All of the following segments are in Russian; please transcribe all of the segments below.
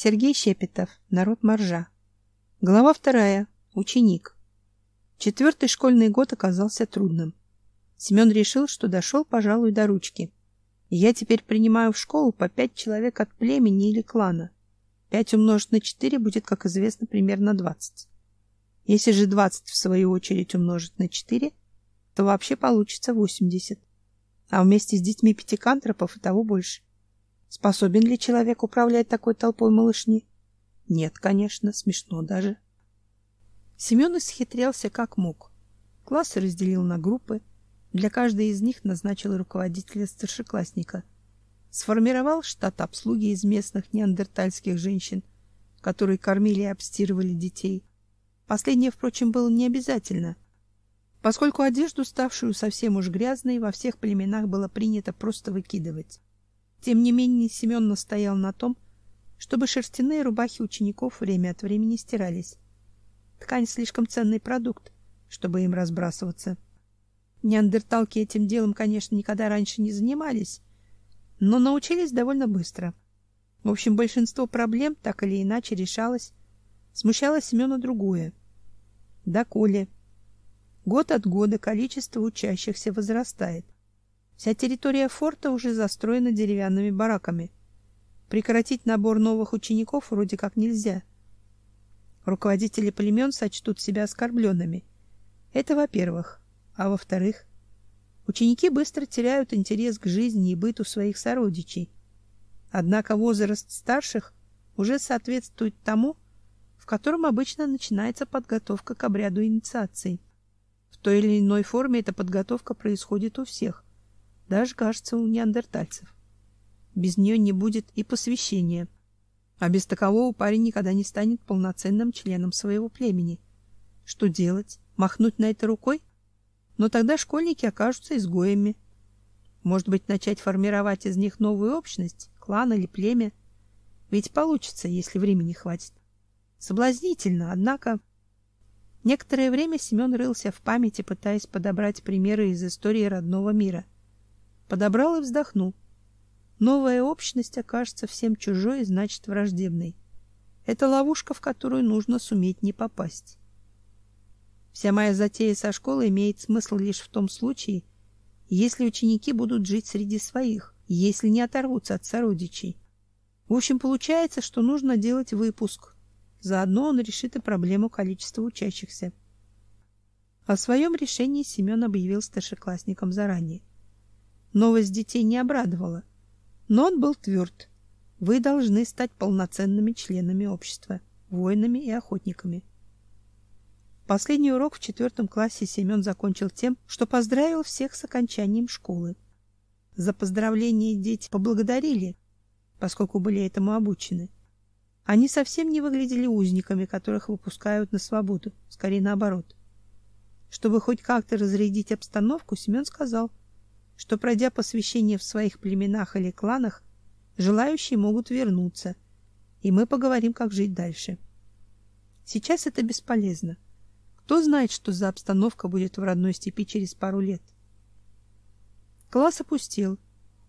Сергей Щепетов. Народ Моржа. Глава вторая. Ученик. Четвертый школьный год оказался трудным. Семен решил, что дошел, пожалуй, до ручки. Я теперь принимаю в школу по пять человек от племени или клана. Пять умножить на четыре будет, как известно, примерно двадцать. Если же двадцать в свою очередь умножить на четыре, то вообще получится восемьдесят. А вместе с детьми пятикантропов и того больше. Способен ли человек управлять такой толпой малышни? Нет, конечно, смешно даже. Семен исхитрялся как мог. Классы разделил на группы, для каждой из них назначил руководителя-старшеклассника. Сформировал штат обслуги из местных неандертальских женщин, которые кормили и обстирывали детей. Последнее, впрочем, было не обязательно, поскольку одежду, ставшую совсем уж грязной, во всех племенах было принято просто выкидывать. Тем не менее, Семен настоял на том, чтобы шерстяные рубахи учеников время от времени стирались. Ткань слишком ценный продукт, чтобы им разбрасываться. Неандерталки этим делом, конечно, никогда раньше не занимались, но научились довольно быстро. В общем, большинство проблем так или иначе решалось. Смущало Семена другое. Да коли. Год от года количество учащихся возрастает. Вся территория форта уже застроена деревянными бараками. Прекратить набор новых учеников вроде как нельзя. Руководители племен сочтут себя оскорбленными. Это во-первых. А во-вторых, ученики быстро теряют интерес к жизни и быту своих сородичей. Однако возраст старших уже соответствует тому, в котором обычно начинается подготовка к обряду инициации. В той или иной форме эта подготовка происходит у всех, даже, кажется, у неандертальцев. Без нее не будет и посвящения. А без такового парень никогда не станет полноценным членом своего племени. Что делать? Махнуть на это рукой? Но тогда школьники окажутся изгоями. Может быть, начать формировать из них новую общность, клан или племя? Ведь получится, если времени хватит. Соблазнительно, однако... Некоторое время Семен рылся в памяти, пытаясь подобрать примеры из истории родного мира. Подобрал и вздохнул. Новая общность окажется всем чужой и значит враждебной. Это ловушка, в которую нужно суметь не попасть. Вся моя затея со школой имеет смысл лишь в том случае, если ученики будут жить среди своих, если не оторвутся от сородичей. В общем, получается, что нужно делать выпуск. Заодно он решит и проблему количества учащихся. О своем решении Семен объявил старшеклассникам заранее. Новость детей не обрадовала, но он был тверд. Вы должны стать полноценными членами общества, воинами и охотниками. Последний урок в четвертом классе Семен закончил тем, что поздравил всех с окончанием школы. За поздравление дети поблагодарили, поскольку были этому обучены. Они совсем не выглядели узниками, которых выпускают на свободу, скорее наоборот. Чтобы хоть как-то разрядить обстановку, Семен сказал, что пройдя посвящение в своих племенах или кланах, желающие могут вернуться, и мы поговорим, как жить дальше. Сейчас это бесполезно. Кто знает, что за обстановка будет в родной степи через пару лет. Класс опустел.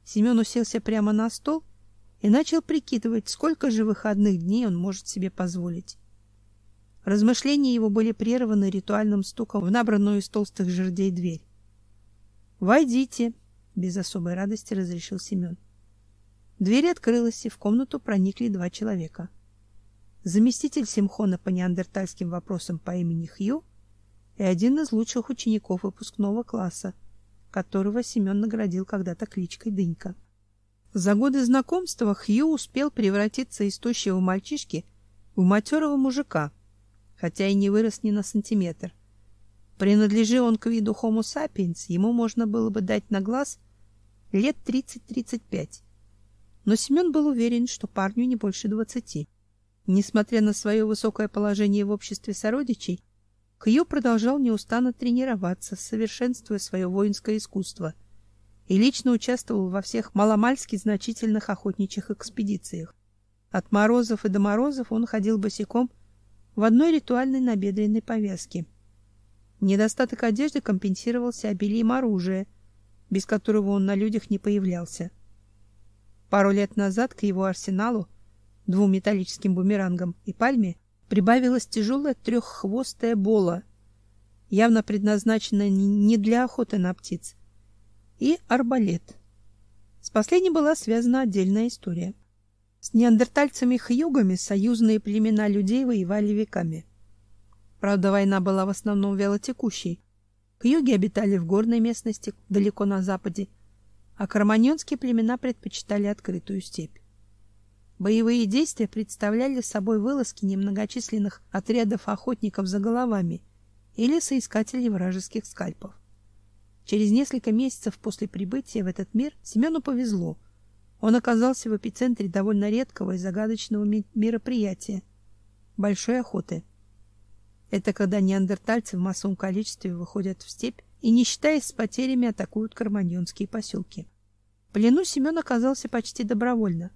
Семен уселся прямо на стол и начал прикидывать, сколько же выходных дней он может себе позволить. Размышления его были прерваны ритуальным стуком в набранную из толстых жердей дверь. "Войдите", без особой радости разрешил Семен. Дверь открылась, и в комнату проникли два человека. Заместитель Симхона по неандертальским вопросам по имени Хью и один из лучших учеников выпускного класса, которого Семен наградил когда-то кличкой Дынька. За годы знакомства Хью успел превратиться из тощего мальчишки в матерого мужика, хотя и не вырос ни на сантиметр. Принадлежи он к виду Homo sapiens, ему можно было бы дать на глаз лет 30-35. Но Семен был уверен, что парню не больше двадцати. Несмотря на свое высокое положение в обществе сородичей, Кью продолжал неустанно тренироваться, совершенствуя свое воинское искусство, и лично участвовал во всех маломальски значительных охотничьих экспедициях. От морозов и до морозов он ходил босиком в одной ритуальной набедренной повязке. Недостаток одежды компенсировался обилием оружия, без которого он на людях не появлялся. Пару лет назад к его арсеналу двум металлическим бумерангам и пальме, прибавилась тяжелая треххвостая бола, явно предназначенная не для охоты на птиц, и арбалет. С последней была связана отдельная история. С неандертальцами-хьюгами союзные племена людей воевали веками. Правда, война была в основном вялотекущей. Хьюги обитали в горной местности далеко на западе, а кроманьонские племена предпочитали открытую степь. Боевые действия представляли собой вылазки немногочисленных отрядов охотников за головами или соискателей вражеских скальпов. Через несколько месяцев после прибытия в этот мир Семену повезло. Он оказался в эпицентре довольно редкого и загадочного мероприятия большой охоты. Это когда неандертальцы в массовом количестве выходят в степь и, не считаясь с потерями, атакуют карманьонские поселки. В плену Семен оказался почти добровольно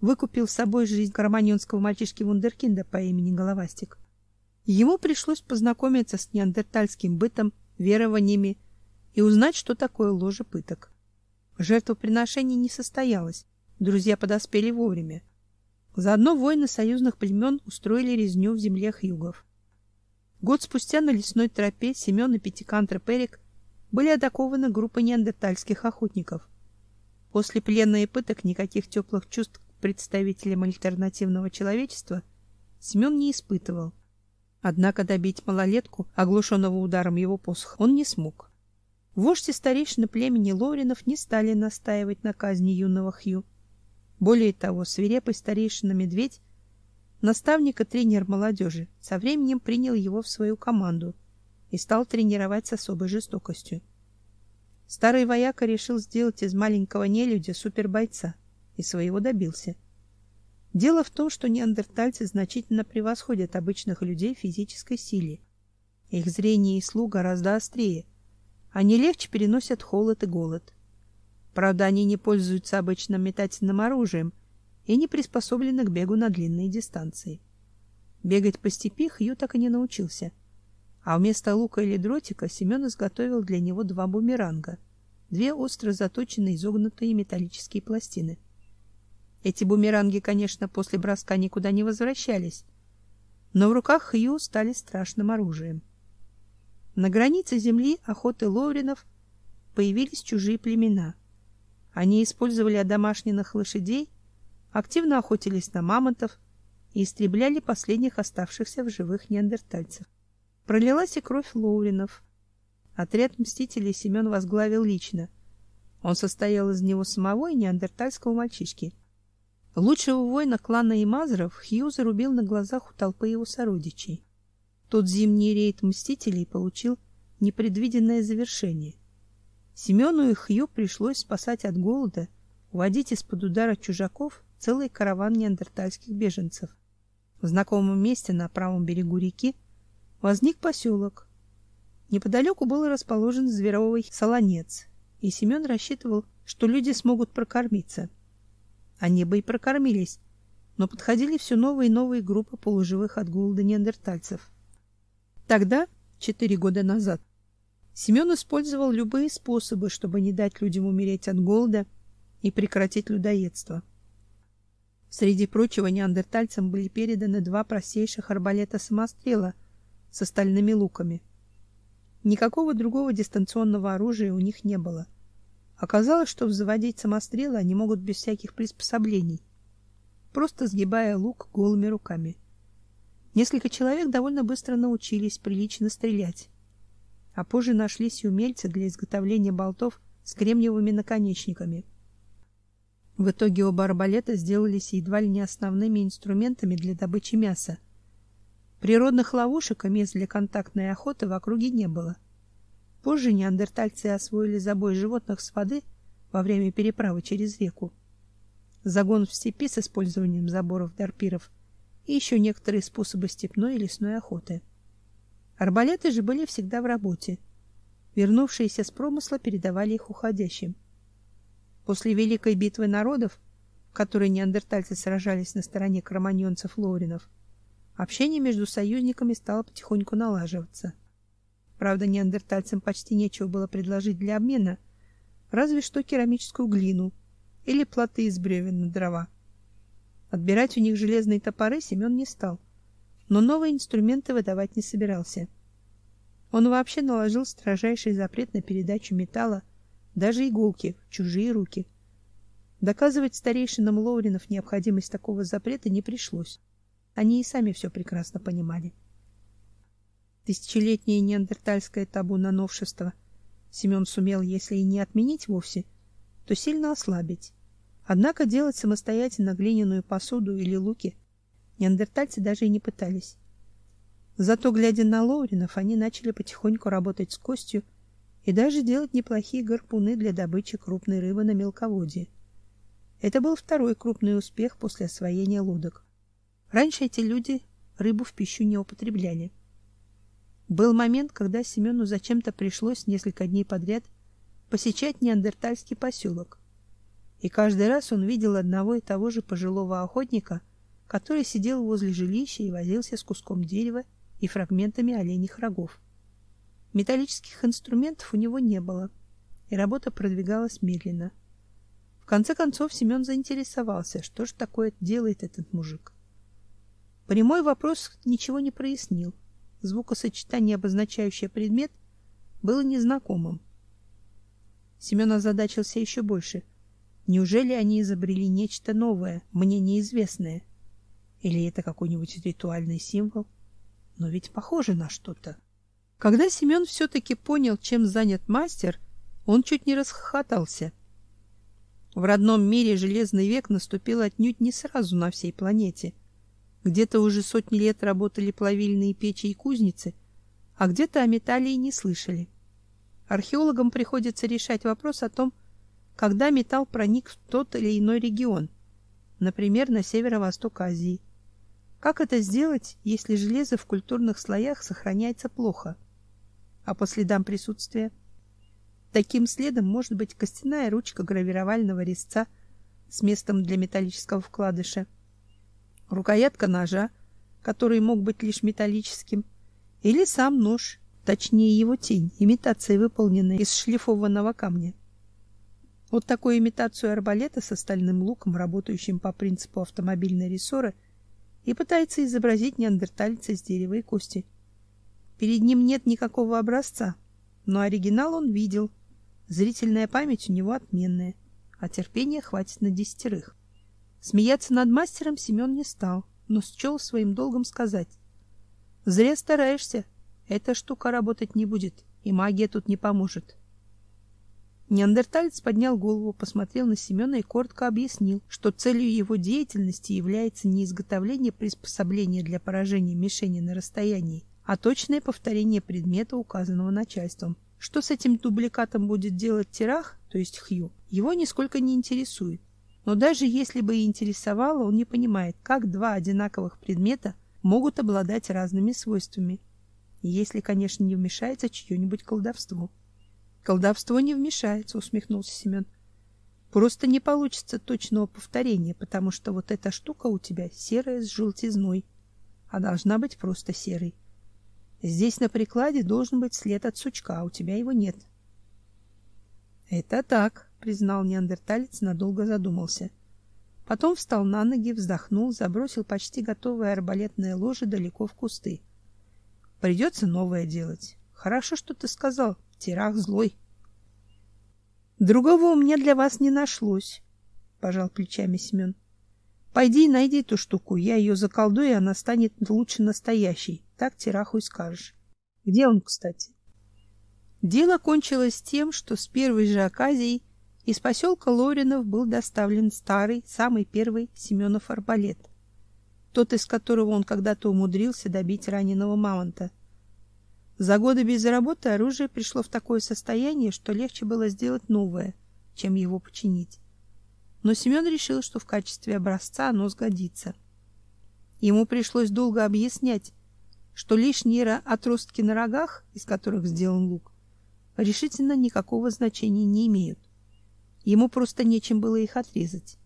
выкупил с собой жизнь карманьонского мальчишки-вундеркинда по имени Головастик. Ему пришлось познакомиться с неандертальским бытом, верованиями и узнать, что такое ложе пыток. Жертвоприношение не состоялось, друзья подоспели вовремя. Заодно воины союзных племен устроили резню в землях югов. Год спустя на лесной тропе Семен и Пятикантр Перик были атакованы группой неандертальских охотников. После плена и пыток никаких теплых чувств представителем альтернативного человечества Семен не испытывал. Однако добить малолетку, оглушенного ударом его посоха, он не смог. Вождь и старейшины племени Лоринов не стали настаивать на казни юного Хью. Более того, свирепый старейшина Наставник и тренер молодежи, со временем принял его в свою команду и стал тренировать с особой жестокостью. Старый вояка решил сделать из маленького нелюдя супербойца и своего добился. Дело в том, что неандертальцы значительно превосходят обычных людей физической силе. Их зрение и слух гораздо острее. Они легче переносят холод и голод. Правда, они не пользуются обычным метательным оружием и не приспособлены к бегу на длинные дистанции. Бегать по степи Хью так и не научился. А вместо лука или дротика Семен изготовил для него два бумеранга, две остро заточенные изогнутые металлические пластины — эти бумеранги, конечно, после броска никуда не возвращались, но в руках Хью стали страшным оружием. На границе земли охоты ловринов появились чужие племена. Они использовали одомашненных лошадей, активно охотились на мамонтов и истребляли последних оставшихся в живых неандертальцев. Пролилась и кровь лоуринов. Отряд мстителей Семен возглавил лично. Он состоял из него самого и неандертальского мальчишки. Лучшего воина клана Имазров Хью зарубил на глазах у толпы его сородичей. Тот зимний рейд мстителей получил непредвиденное завершение. Семену и Хью пришлось спасать от голода, уводить из-под удара чужаков целый караван неандертальских беженцев. В знакомом месте на правом берегу реки возник поселок. Неподалеку был расположен зверовый солонец, и Семен рассчитывал, что люди смогут прокормиться. Они бы и прокормились, но подходили все новые и новые группы полуживых от голода неандертальцев. Тогда, четыре года назад, Семен использовал любые способы, чтобы не дать людям умереть от голода и прекратить людоедство. Среди прочего неандертальцам были переданы два простейших арбалета-самострела с остальными луками. Никакого другого дистанционного оружия у них не было — Оказалось, что взводить самострелы они могут без всяких приспособлений, просто сгибая лук голыми руками. Несколько человек довольно быстро научились прилично стрелять, а позже нашлись и умельцы для изготовления болтов с кремниевыми наконечниками. В итоге оба арбалета сделались едва ли не основными инструментами для добычи мяса. Природных ловушек и мест для контактной охоты в округе не было — Позже неандертальцы освоили забой животных с воды во время переправы через реку, загон в степи с использованием заборов дарпиров и еще некоторые способы степной и лесной охоты. Арбалеты же были всегда в работе. Вернувшиеся с промысла передавали их уходящим. После великой битвы народов, в которой неандертальцы сражались на стороне кроманьонцев-лоринов, общение между союзниками стало потихоньку налаживаться. Правда, неандертальцам почти нечего было предложить для обмена, разве что керамическую глину или плоты из бревен на дрова. Отбирать у них железные топоры Семен не стал, но новые инструменты выдавать не собирался. Он вообще наложил строжайший запрет на передачу металла, даже иголки, чужие руки. Доказывать старейшинам Лоуринов необходимость такого запрета не пришлось. Они и сами все прекрасно понимали. Тысячелетнее неандертальское табу на новшество Семен сумел, если и не отменить вовсе, то сильно ослабить. Однако делать самостоятельно глиняную посуду или луки неандертальцы даже и не пытались. Зато, глядя на Лоуринов, они начали потихоньку работать с костью и даже делать неплохие гарпуны для добычи крупной рыбы на мелководье. Это был второй крупный успех после освоения лодок. Раньше эти люди рыбу в пищу не употребляли. Был момент, когда Семену зачем-то пришлось несколько дней подряд посещать неандертальский поселок. И каждый раз он видел одного и того же пожилого охотника, который сидел возле жилища и возился с куском дерева и фрагментами оленьих рогов. Металлических инструментов у него не было, и работа продвигалась медленно. В конце концов Семен заинтересовался, что же такое делает этот мужик. Прямой вопрос ничего не прояснил. Звукосочетание, обозначающее предмет, было незнакомым. Семен озадачился еще больше. Неужели они изобрели нечто новое, мне неизвестное? Или это какой-нибудь ритуальный символ? Но ведь похоже на что-то. Когда Семен все-таки понял, чем занят мастер, он чуть не расхохотался. В родном мире железный век наступил отнюдь не сразу на всей планете. Где-то уже сотни лет работали плавильные печи и кузницы, а где-то о металле и не слышали. Археологам приходится решать вопрос о том, когда металл проник в тот или иной регион, например, на северо-восток Азии. Как это сделать, если железо в культурных слоях сохраняется плохо? А по следам присутствия? Таким следом может быть костяная ручка гравировального резца с местом для металлического вкладыша – рукоятка ножа, который мог быть лишь металлическим, или сам нож, точнее его тень, имитация, выполненная из шлифованного камня. Вот такую имитацию арбалета с стальным луком, работающим по принципу автомобильной рессоры, и пытается изобразить неандерталец из дерева и кости. Перед ним нет никакого образца, но оригинал он видел. Зрительная память у него отменная, а терпения хватит на десятерых. Смеяться над мастером Семен не стал, но счел своим долгом сказать. «Зря стараешься. Эта штука работать не будет, и магия тут не поможет». Неандерталец поднял голову, посмотрел на Семена и коротко объяснил, что целью его деятельности является не изготовление приспособления для поражения мишени на расстоянии, а точное повторение предмета, указанного начальством. Что с этим дубликатом будет делать Тирах, то есть Хью, его нисколько не интересует. Но даже если бы и интересовало, он не понимает, как два одинаковых предмета могут обладать разными свойствами. Если, конечно, не вмешается чье-нибудь колдовство. Колдовство не вмешается, усмехнулся Семен. Просто не получится точного повторения, потому что вот эта штука у тебя серая с желтизной, а должна быть просто серой. Здесь на прикладе должен быть след от сучка, а у тебя его нет. Это так, признал неандерталец, надолго задумался. Потом встал на ноги, вздохнул, забросил почти готовое арбалетное ложе далеко в кусты. Придется новое делать. Хорошо, что ты сказал. Тирах злой. Другого у меня для вас не нашлось, пожал плечами Семен. Пойди найди эту штуку, я ее заколдую, и она станет лучше настоящей. Так Тираху и скажешь. Где он, кстати? Дело кончилось тем, что с первой же оказией из поселка Лоринов был доставлен старый, самый первый Семенов арбалет, тот, из которого он когда-то умудрился добить раненого мамонта. За годы без работы оружие пришло в такое состояние, что легче было сделать новое, чем его починить. Но Семен решил, что в качестве образца оно сгодится. Ему пришлось долго объяснять, что лишние отростки на рогах, из которых сделан лук, решительно никакого значения не имеют. Ему просто нечем было их отрезать.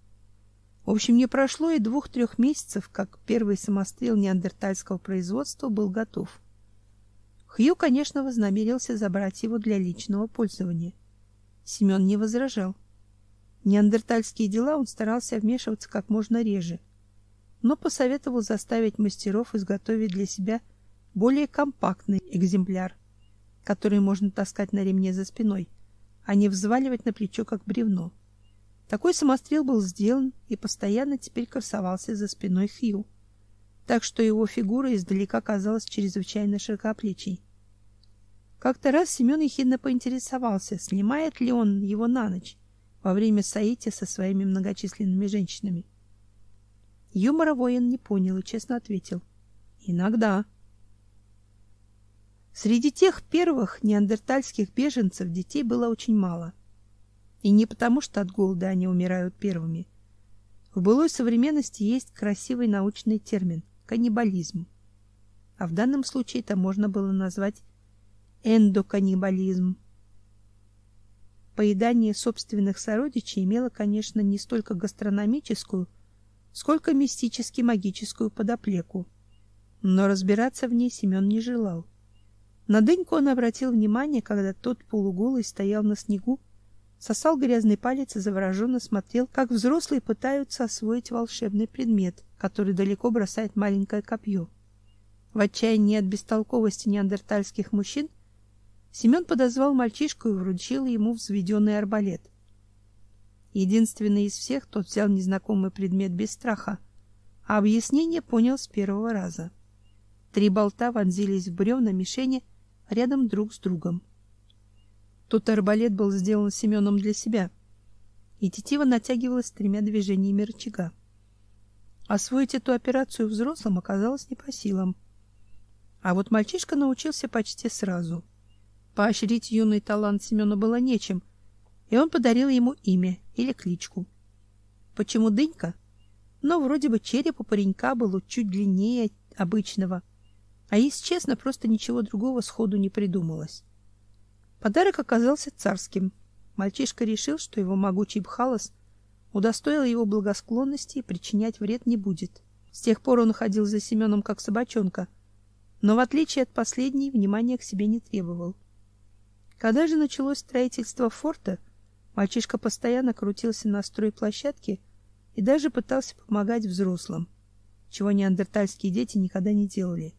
В общем, не прошло и двух-трех месяцев, как первый самострел неандертальского производства был готов. Хью, конечно, вознамерился забрать его для личного пользования. Семен не возражал. Неандертальские дела он старался вмешиваться как можно реже. но посоветовал заставить мастеров изготовить для себя более компактный экземпляр, который можно таскать на ремне за спиной, а не взваливать на плечо как бревно. Такой самострел был сделан и постоянно теперь красовался за спиной Хью, так что его фигура издалека казалась чрезвычайно широкоплечей. Как-то раз Семен ехидно поинтересовался, снимает ли он его на ночь во время соития со своими многочисленными женщинами. Юмора воин не понял и честно ответил: "Иногда". Среди тех первых неандертальских беженцев детей было очень мало. И не потому, что от голода они умирают первыми. В былой современности есть красивый научный термин каннибализм. А в данном случае это можно было назвать эндоканнибализм. Поедание собственных сородичей имело, конечно, не столько гастрономическую, сколько мистически-магическую подоплеку. Но разбираться в ней Семен не желал. На дыньку он обратил внимание, когда тот полуголый стоял на снегу, сосал грязный палец и завороженно смотрел, как взрослые пытаются освоить волшебный предмет, который далеко бросает маленькое копье. В отчаянии от бестолковости неандертальских мужчин Семен подозвал мальчишку и вручил ему взведенный арбалет. Единственный из всех тот взял незнакомый предмет без страха, а объяснение понял с первого раза. Три болта вонзились в бревна мишени рядом друг с другом. Тот арбалет был сделан Семеном для себя, и тетива натягивалась тремя движениями рычага. Освоить эту операцию взрослым оказалось не по силам. А вот мальчишка научился почти сразу — Поощрить юный талант Семена было нечем, и он подарил ему имя или кличку. Почему Дынька? Но вроде бы череп у паренька был чуть длиннее обычного, а если честно, просто ничего другого сходу не придумалось. Подарок оказался царским. Мальчишка решил, что его могучий бхалос удостоил его благосклонности и причинять вред не будет. С тех пор он ходил за Семеном как собачонка, но в отличие от последней, внимания к себе не требовал. Когда же началось строительство форта, мальчишка постоянно крутился на стройплощадке и даже пытался помогать взрослым, чего неандертальские дети никогда не делали.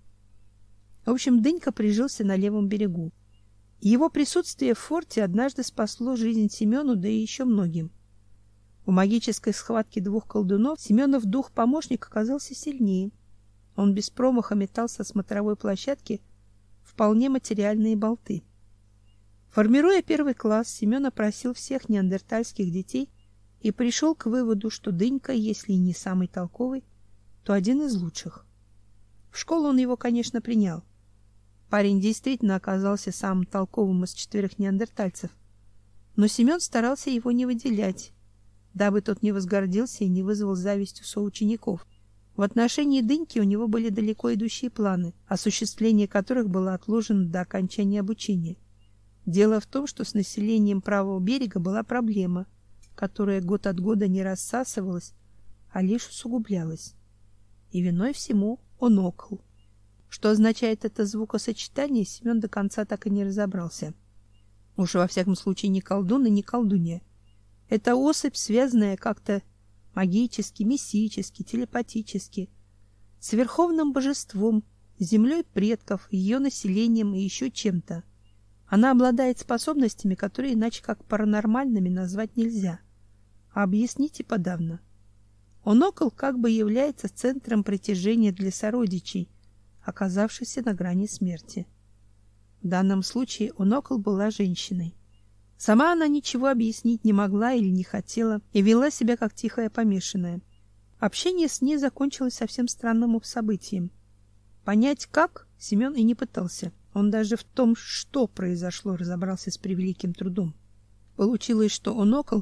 В общем, Дынька прижился на левом берегу. Его присутствие в форте однажды спасло жизнь Семену, да и еще многим. В магической схватке двух колдунов Семенов дух-помощник оказался сильнее. Он без промаха метал со смотровой площадки вполне материальные болты. Формируя первый класс, Семен опросил всех неандертальских детей и пришел к выводу, что Дынька, если и не самый толковый, то один из лучших. В школу он его, конечно, принял. Парень действительно оказался самым толковым из четверых неандертальцев. Но Семен старался его не выделять, дабы тот не возгордился и не вызвал зависть у соучеников. В отношении Дыньки у него были далеко идущие планы, осуществление которых было отложено до окончания обучения. Дело в том, что с населением правого берега была проблема, которая год от года не рассасывалась, а лишь усугублялась. И виной всему онокл. Что означает это звукосочетание, Семен до конца так и не разобрался. Уж во всяком случае не колдун и не колдунья. Это особь, связанная как-то магически, мистически, телепатически с верховным божеством, землей предков, ее населением и еще чем-то. Она обладает способностями, которые иначе как паранормальными назвать нельзя. А объяснить и подавно. Онокл как бы является центром притяжения для сородичей, оказавшихся на грани смерти. В данном случае Онокл была женщиной. Сама она ничего объяснить не могла или не хотела и вела себя как тихая помешанная. Общение с ней закончилось совсем странным событием. Понять как Семен и не пытался. Он даже в том, что произошло, разобрался с превеликим трудом. Получилось, что Онокл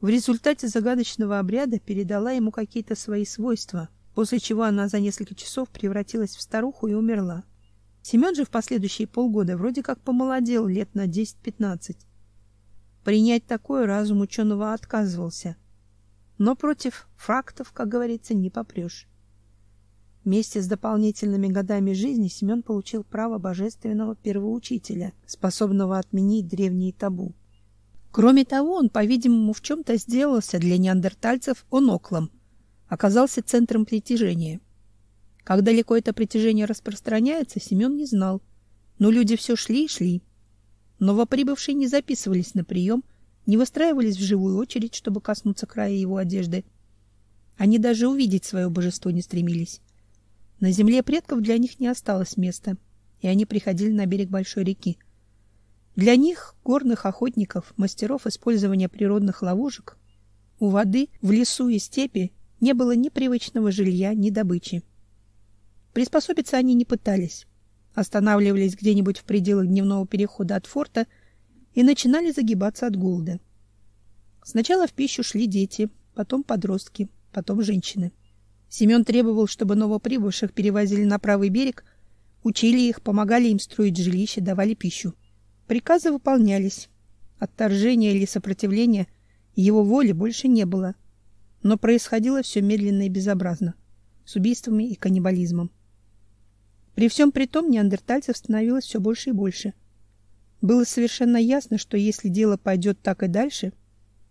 в результате загадочного обряда передала ему какие-то свои свойства, после чего она за несколько часов превратилась в старуху и умерла. Семен же в последующие полгода вроде как помолодел лет на 10-15. Принять такое разум ученого отказывался. Но против фактов, как говорится, не попрешь. Вместе с дополнительными годами жизни Семен получил право божественного первоучителя, способного отменить древние табу. Кроме того, он, по-видимому, в чем-то сделался для неандертальцев оноклом, оказался центром притяжения. Как далеко это притяжение распространяется, Семен не знал. Но люди все шли и шли. Новоприбывшие не записывались на прием, не выстраивались в живую очередь, чтобы коснуться края его одежды. Они даже увидеть свое божество не стремились. На земле предков для них не осталось места, и они приходили на берег большой реки. Для них, горных охотников, мастеров использования природных ловушек, у воды, в лесу и степи не было ни привычного жилья, ни добычи. Приспособиться они не пытались. Останавливались где-нибудь в пределах дневного перехода от форта и начинали загибаться от голода. Сначала в пищу шли дети, потом подростки, потом женщины. Семен требовал, чтобы новоприбывших перевозили на правый берег, учили их, помогали им строить жилища, давали пищу. Приказы выполнялись. Отторжения или сопротивления его воли больше не было. Но происходило все медленно и безобразно, с убийствами и каннибализмом. При всем при том неандертальцев становилось все больше и больше. Было совершенно ясно, что если дело пойдет так и дальше,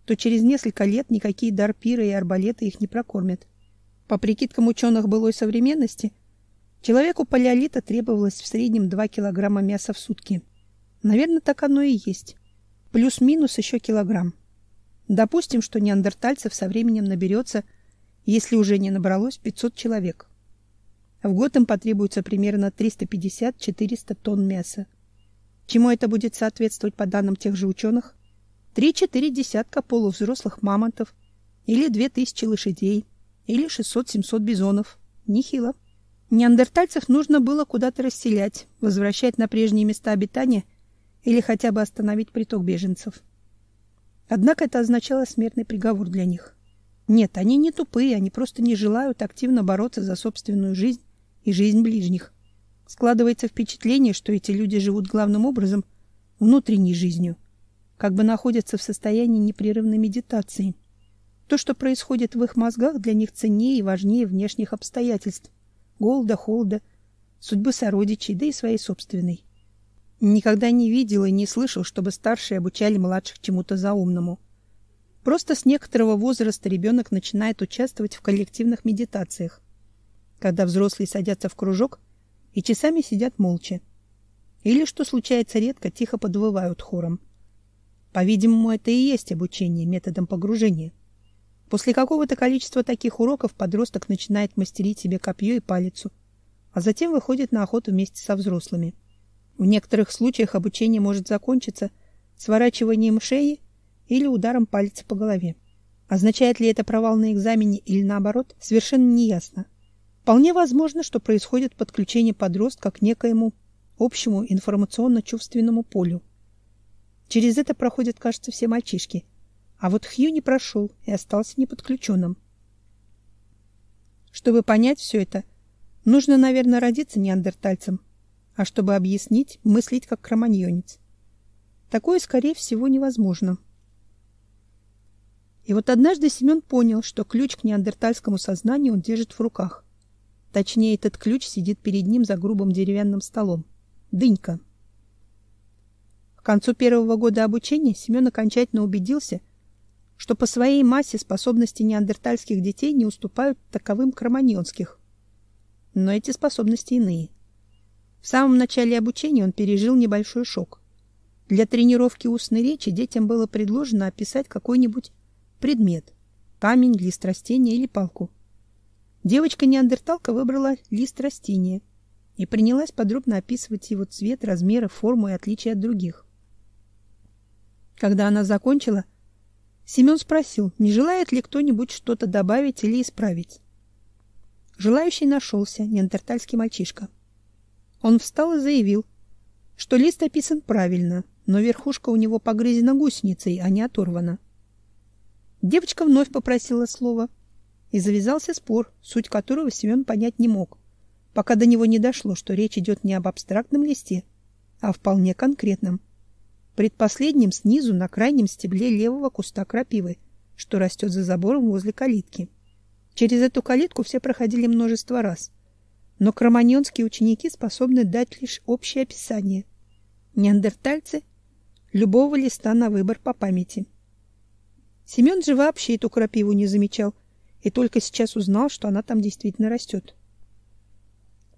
то через несколько лет никакие дарпиры и арбалеты их не прокормят. По прикидкам ученых былой современности, человеку палеолита требовалось в среднем 2 килограмма мяса в сутки. Наверное, так оно и есть. Плюс-минус еще килограмм. Допустим, что неандертальцев со временем наберется, если уже не набралось, 500 человек. В год им потребуется примерно 350-400 тонн мяса. Чему это будет соответствовать по данным тех же ученых? 3-4 десятка полувзрослых мамонтов или 2000 лошадей или 600-700 бизонов. Нехило. Неандертальцев нужно было куда-то расселять, возвращать на прежние места обитания или хотя бы остановить приток беженцев. Однако это означало смертный приговор для них. Нет, они не тупые, они просто не желают активно бороться за собственную жизнь и жизнь ближних. Складывается впечатление, что эти люди живут главным образом внутренней жизнью, как бы находятся в состоянии непрерывной медитации. То, что происходит в их мозгах, для них ценнее и важнее внешних обстоятельств: голода, холода, судьбы сородичей, да и своей собственной. Никогда не видел и не слышал, чтобы старшие обучали младших чему-то заумному. Просто с некоторого возраста ребенок начинает участвовать в коллективных медитациях, когда взрослые садятся в кружок и часами сидят молча. Или, что случается редко, тихо подвывают хором. По-видимому, это и есть обучение методом погружения. После какого-то количества таких уроков подросток начинает мастерить себе копье и палицу, а затем выходит на охоту вместе со взрослыми. В некоторых случаях обучение может закончиться сворачиванием шеи или ударом пальца по голове. Означает ли это провал на экзамене или наоборот, совершенно неясно. Вполне возможно, что происходит подключение подростка к некоему общему информационно-чувственному полю. Через это проходят, кажется, все мальчишки, а вот Хью не прошел и остался неподключенным. Чтобы понять все это, нужно, наверное, родиться неандертальцем, а чтобы объяснить, мыслить как кроманьонец. Такое, скорее всего, невозможно. И вот однажды Семен понял, что ключ к неандертальскому сознанию он держит в руках. Точнее, этот ключ сидит перед ним за грубым деревянным столом. Дынька. К концу первого года обучения Семен окончательно убедился, что по своей массе способности неандертальских детей не уступают таковым кроманьонских. Но эти способности иные. В самом начале обучения он пережил небольшой шок. Для тренировки устной речи детям было предложено описать какой-нибудь предмет: камень, лист растения или палку. Девочка-неандерталка выбрала лист растения и принялась подробно описывать его цвет, размеры, форму и отличия от других. Когда она закончила, Семен спросил, не желает ли кто-нибудь что-то добавить или исправить. Желающий нашелся, неандертальский мальчишка. Он встал и заявил, что лист описан правильно, но верхушка у него погрызена гусеницей, а не оторвана. Девочка вновь попросила слова, и завязался спор, суть которого Семен понять не мог, пока до него не дошло, что речь идет не об абстрактном листе, а вполне конкретном – предпоследним снизу на крайнем стебле левого куста крапивы, что растет за забором возле калитки. Через эту калитку все проходили множество раз, но кроманьонские ученики способны дать лишь общее описание. Неандертальцы любого листа на выбор по памяти. Семен же вообще эту крапиву не замечал и только сейчас узнал, что она там действительно растет.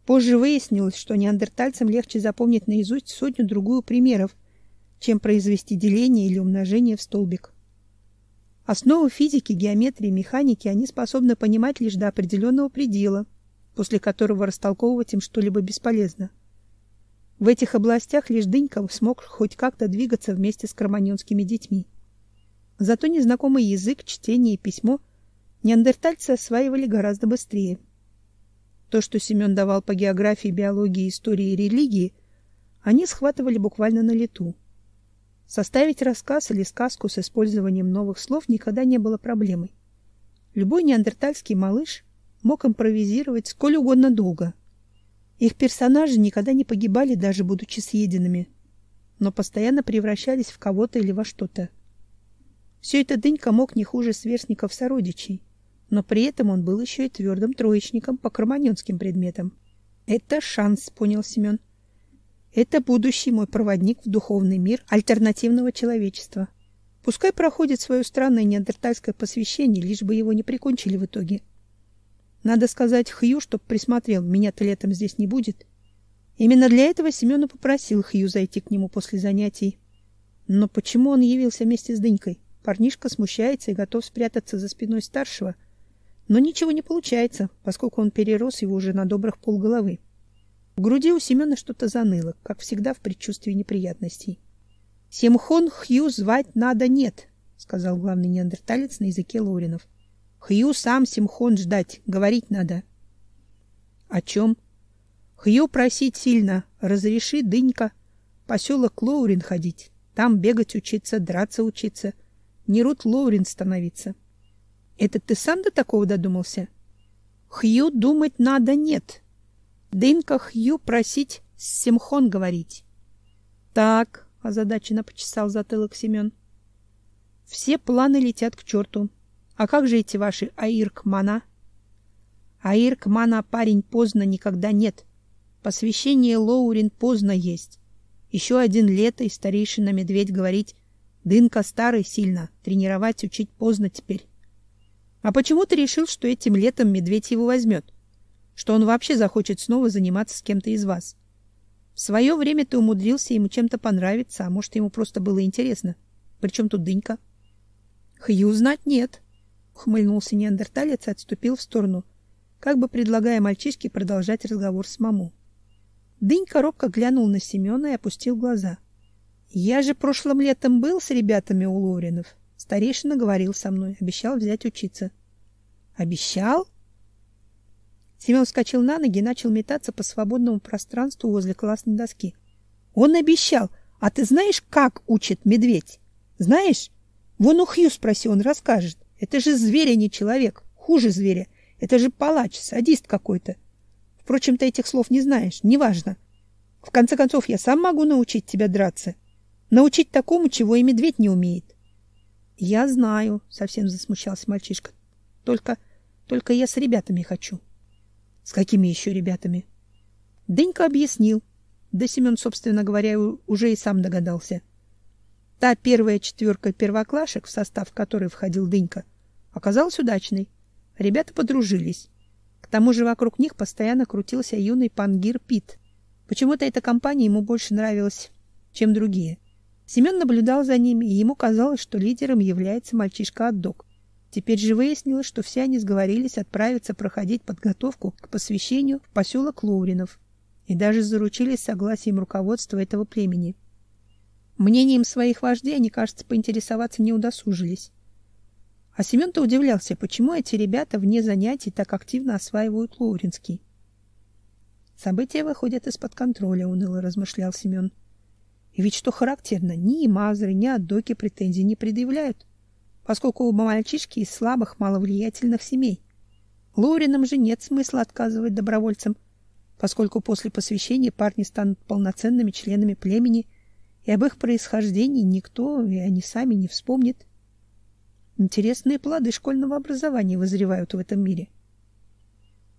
Позже выяснилось, что неандертальцам легче запомнить наизусть сотню-другую примеров, чем произвести деление или умножение в столбик. Основы физики, геометрии, механики они способны понимать лишь до определенного предела, после которого растолковывать им что-либо бесполезно. В этих областях лишь Дыньков смог хоть как-то двигаться вместе с кроманьонскими детьми. Зато незнакомый язык, чтение и письмо неандертальцы осваивали гораздо быстрее. То, что Семен давал по географии, биологии, истории и религии, они схватывали буквально на лету. Составить рассказ или сказку с использованием новых слов никогда не было проблемой. Любой неандертальский малыш мог импровизировать сколь угодно долго. Их персонажи никогда не погибали, даже будучи съеденными, но постоянно превращались в кого-то или во что-то. Все это Дынька мог не хуже сверстников-сородичей, но при этом он был еще и твердым троечником по кроманьонским предметам. «Это шанс», — понял Семен. Это будущий мой проводник в духовный мир альтернативного человечества. Пускай проходит свое странное неандертальское посвящение, лишь бы его не прикончили в итоге. Надо сказать Хью, чтоб присмотрел, меня-то летом здесь не будет. Именно для этого Семен попросил Хью зайти к нему после занятий. Но почему он явился вместе с Дынькой? Парнишка смущается и готов спрятаться за спиной старшего, но ничего не получается, поскольку он перерос его уже на добрых полголовы. В груди у Семена что-то заныло, как всегда в предчувствии неприятностей. Семхон Хью звать надо нет, сказал главный неандерталец на языке Лоринов. Хью сам Семхон ждать, говорить надо. О чем? Хью просить сильно, разреши дынька поселок Лоурин ходить, там бегать учиться, драться учиться, не Рут Лоурин становиться. Это ты сам до такого додумался? Хью думать надо нет, Дынка Хью просить с Симхон говорить. Так, озадаченно почесал затылок Семен. Все планы летят к черту. А как же эти ваши Аирк-мана? Аирк-мана парень поздно никогда нет. Посвящение Лоурин поздно есть. Еще один лето и старейшина Медведь говорить, Дынка старый сильно, тренировать учить поздно теперь. А почему ты решил, что этим летом Медведь его возьмет? что он вообще захочет снова заниматься с кем-то из вас. В свое время ты умудрился ему чем-то понравиться, а может, ему просто было интересно. Причем тут дынька? Хью знать нет. Ухмыльнулся неандерталец и отступил в сторону, как бы предлагая мальчишке продолжать разговор с маму. Дынька робко глянул на Семена и опустил глаза. Я же прошлым летом был с ребятами у Лоринов. Старейшина говорил со мной, обещал взять учиться. Обещал? Семен вскочил на ноги и начал метаться по свободному пространству возле классной доски. Он обещал. А ты знаешь, как учит медведь? Знаешь? Вон у Хью спроси, он расскажет. Это же зверь, а не человек. Хуже зверя. Это же палач, садист какой-то. Впрочем, ты этих слов не знаешь. Неважно. В конце концов, я сам могу научить тебя драться. Научить такому, чего и медведь не умеет. Я знаю, совсем засмущался мальчишка. Только только я с ребятами хочу. С какими еще ребятами? Дынька объяснил. Да Семен, собственно говоря, уже и сам догадался. Та первая четверка первоклашек, в состав которой входил Дынька, оказалась удачной. Ребята подружились. К тому же вокруг них постоянно крутился юный пангир Пит. Почему-то эта компания ему больше нравилась, чем другие. Семен наблюдал за ними, и ему казалось, что лидером является мальчишка-отдог. Теперь же выяснилось, что все они сговорились отправиться проходить подготовку к посвящению в поселок Лоуринов и даже заручились согласием руководства этого племени. Мнением своих вождей они, кажется, поинтересоваться не удосужились. А Семен-то удивлялся, почему эти ребята вне занятий так активно осваивают Лоуринский. События выходят из-под контроля, уныло размышлял Семен. И ведь что характерно, ни Мазры, ни Адоки претензий не предъявляют поскольку оба мальчишки из слабых, маловлиятельных семей. Лоринам же нет смысла отказывать добровольцам, поскольку после посвящения парни станут полноценными членами племени, и об их происхождении никто и они сами не вспомнит. Интересные плоды школьного образования вызревают в этом мире.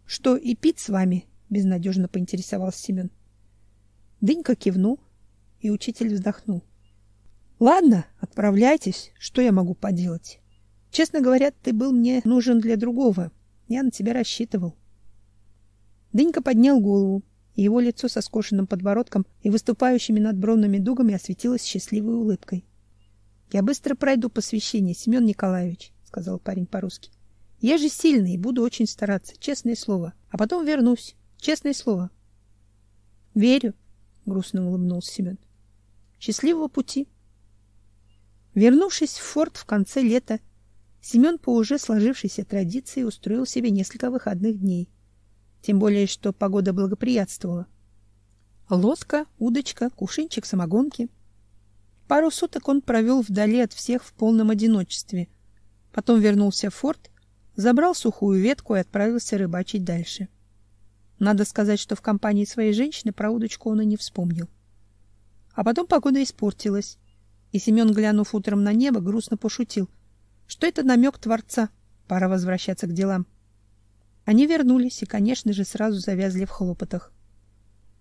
Что и пить с вами? безнадежно поинтересовался Семен. Дынька кивнул, и учитель вздохнул. Ладно, отправляйтесь, что я могу поделать? Честно говоря, ты был мне нужен для другого. Я на тебя рассчитывал. Дынька поднял голову, и его лицо со скошенным подбородком и выступающими над бровными дугами осветилось счастливой улыбкой. Я быстро пройду посвящение, Семен Николаевич, сказал парень по-русски. Я же сильный и буду очень стараться, честное слово. А потом вернусь, честное слово. Верю, грустно улыбнулся Семен. Счастливого пути. Вернувшись в форт в конце лета, Семен по уже сложившейся традиции устроил себе несколько выходных дней. Тем более, что погода благоприятствовала. Лодка, удочка, кувшинчик самогонки. Пару суток он провел вдали от всех в полном одиночестве. Потом вернулся в форт, забрал сухую ветку и отправился рыбачить дальше. Надо сказать, что в компании своей женщины про удочку он и не вспомнил. А потом погода испортилась, и Семен, глянув утром на небо, грустно пошутил — что это намек Творца. Пора возвращаться к делам. Они вернулись и, конечно же, сразу завязли в хлопотах.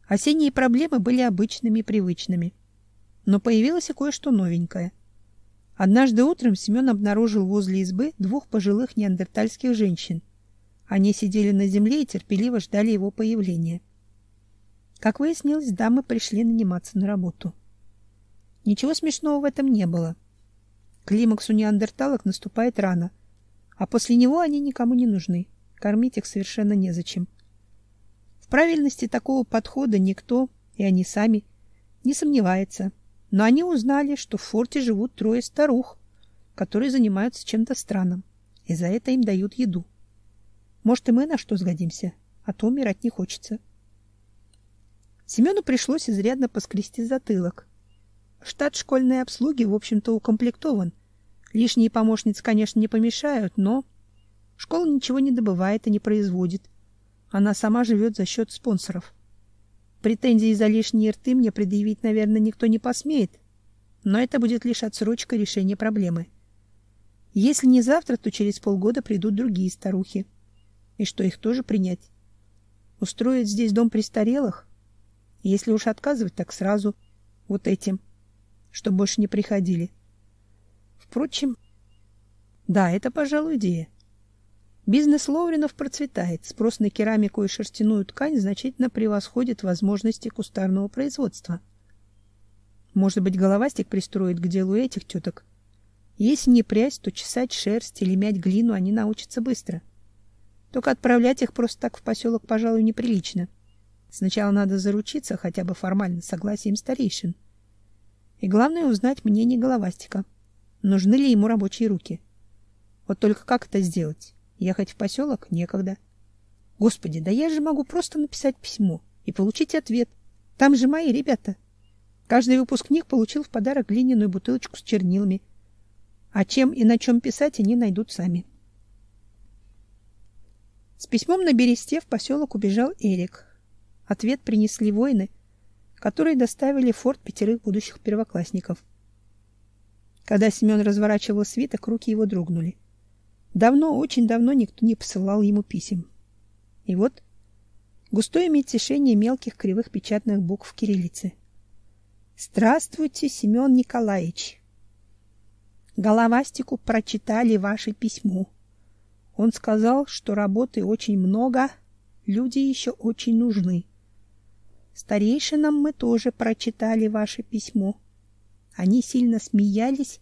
Осенние проблемы были обычными и привычными. Но появилось кое-что новенькое. Однажды утром Семен обнаружил возле избы двух пожилых неандертальских женщин. Они сидели на земле и терпеливо ждали его появления. Как выяснилось, дамы пришли наниматься на работу. Ничего смешного в этом не было. Климакс у неандерталок наступает рано, а после него они никому не нужны. Кормить их совершенно незачем. В правильности такого подхода никто, и они сами, не сомневается. Но они узнали, что в форте живут трое старух, которые занимаются чем-то странным, и за это им дают еду. Может, и мы на что сгодимся, а то умирать не хочется. Семену пришлось изрядно поскрести затылок. Штат школьной обслуги, в общем-то, укомплектован. Лишние помощницы, конечно, не помешают, но школа ничего не добывает и не производит. Она сама живет за счет спонсоров. Претензии за лишние рты мне предъявить, наверное, никто не посмеет, но это будет лишь отсрочка решения проблемы. Если не завтра, то через полгода придут другие старухи. И что их тоже принять? Устроить здесь дом престарелых? Если уж отказывать, так сразу вот этим чтобы больше не приходили. Впрочем, да, это, пожалуй, идея. Бизнес Ловринов процветает. Спрос на керамику и шерстяную ткань значительно превосходит возможности кустарного производства. Может быть, головастик пристроит к делу этих теток. Если не прясть, то чесать шерсть или мять глину они научатся быстро. Только отправлять их просто так в поселок, пожалуй, неприлично. Сначала надо заручиться хотя бы формально согласием старейшин. И главное узнать мнение головастика. Нужны ли ему рабочие руки? Вот только как это сделать? Ехать в поселок некогда. Господи, да я же могу просто написать письмо и получить ответ. Там же мои ребята. Каждый выпускник получил в подарок глиняную бутылочку с чернилами. А чем и на чем писать, они найдут сами. С письмом на бересте в поселок убежал Эрик. Ответ принесли воины — которые доставили в форт пятерых будущих первоклассников. Когда Семен разворачивал свиток, руки его дрогнули. Давно, очень давно никто не посылал ему писем. И вот густое мельтешение мелких кривых печатных букв в кириллице. Здравствуйте, Семен Николаевич. Головастику прочитали ваше письмо. Он сказал, что работы очень много, люди еще очень нужны. Старейшинам мы тоже прочитали ваше письмо. Они сильно смеялись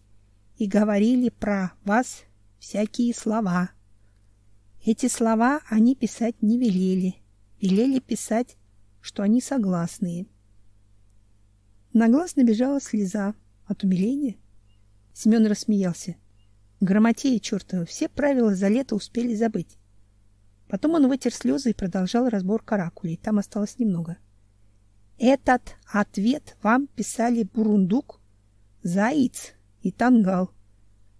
и говорили про вас всякие слова. Эти слова они писать не велели. Велели писать, что они согласные. На глаз набежала слеза от умиления. Семен рассмеялся. Грамотеи чертовы, все правила за лето успели забыть. Потом он вытер слезы и продолжал разбор каракулей. Там осталось немного. — этот ответ вам писали Бурундук, Заиц и Тангал,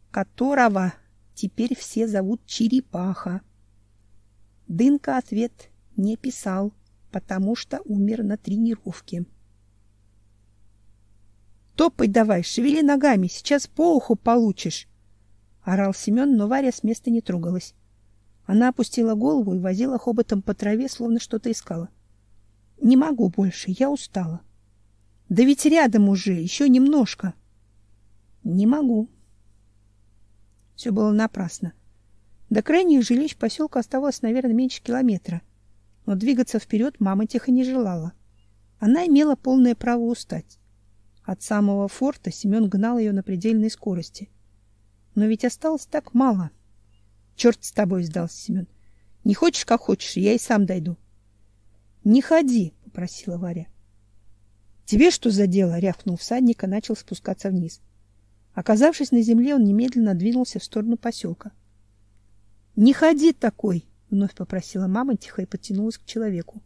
которого теперь все зовут Черепаха. Дынка ответ не писал, потому что умер на тренировке. Топай давай, шевели ногами, сейчас по уху получишь, орал Семен, но Варя с места не трогалась. Она опустила голову и возила хоботом по траве, словно что-то искала. Не могу больше, я устала. Да ведь рядом уже, еще немножко. Не могу. Все было напрасно. До крайних жилищ поселка оставалось, наверное, меньше километра. Но двигаться вперед мама тихо не желала. Она имела полное право устать. От самого форта Семен гнал ее на предельной скорости. Но ведь осталось так мало. Черт с тобой, сдался Семен. Не хочешь, как хочешь, я и сам дойду. Не ходи, попросила Варя. Тебе что за дело? рявкнул всадник и начал спускаться вниз. Оказавшись на земле, он немедленно двинулся в сторону поселка. Не ходи такой, вновь попросила мама тихо и потянулась к человеку.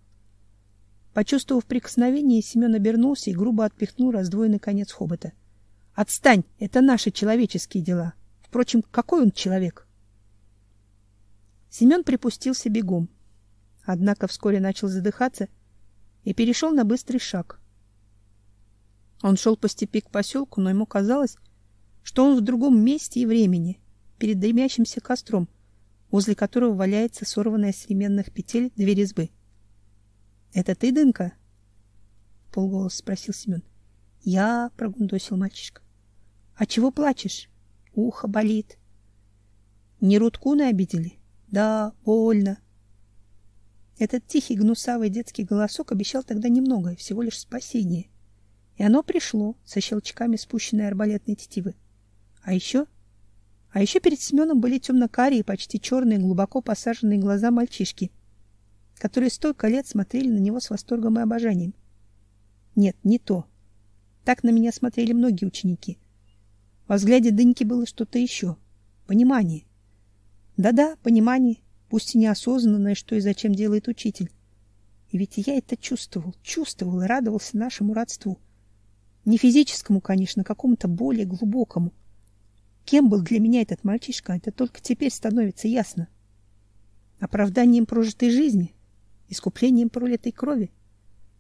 Почувствовав прикосновение, Семен обернулся и грубо отпихнул раздвоенный конец хобота. Отстань, это наши человеческие дела. Впрочем, какой он человек? Семен припустился бегом. Однако вскоре начал задыхаться и перешел на быстрый шаг. Он шел по степи к поселку, но ему казалось, что он в другом месте и времени, перед дымящимся костром, возле которого валяется сорванная с ременных петель дверь избы. Это ты, Дынка? полголос спросил Семен. Я, прогундосил мальчишка. А чего плачешь? Ухо болит. Не Руткуны обидели? Да, больно. Этот тихий гнусавый детский голосок обещал тогда немногое, всего лишь спасение. И оно пришло со щелчками спущенной арбалетной тетивы. А еще... А еще перед Семеном были темно-карие, почти черные, глубоко посаженные глаза мальчишки — которые столько лет смотрели на него с восторгом и обожанием. Нет, не то. Так на меня смотрели многие ученики. Во взгляде Дыньки было что-то еще. Понимание. Да-да, понимание, пусть и неосознанное, что и зачем делает учитель. И ведь я это чувствовал, чувствовал и радовался нашему родству. Не физическому, конечно, какому-то более глубокому. Кем был для меня этот мальчишка, это только теперь становится ясно. Оправданием прожитой жизни, искуплением пролитой крови.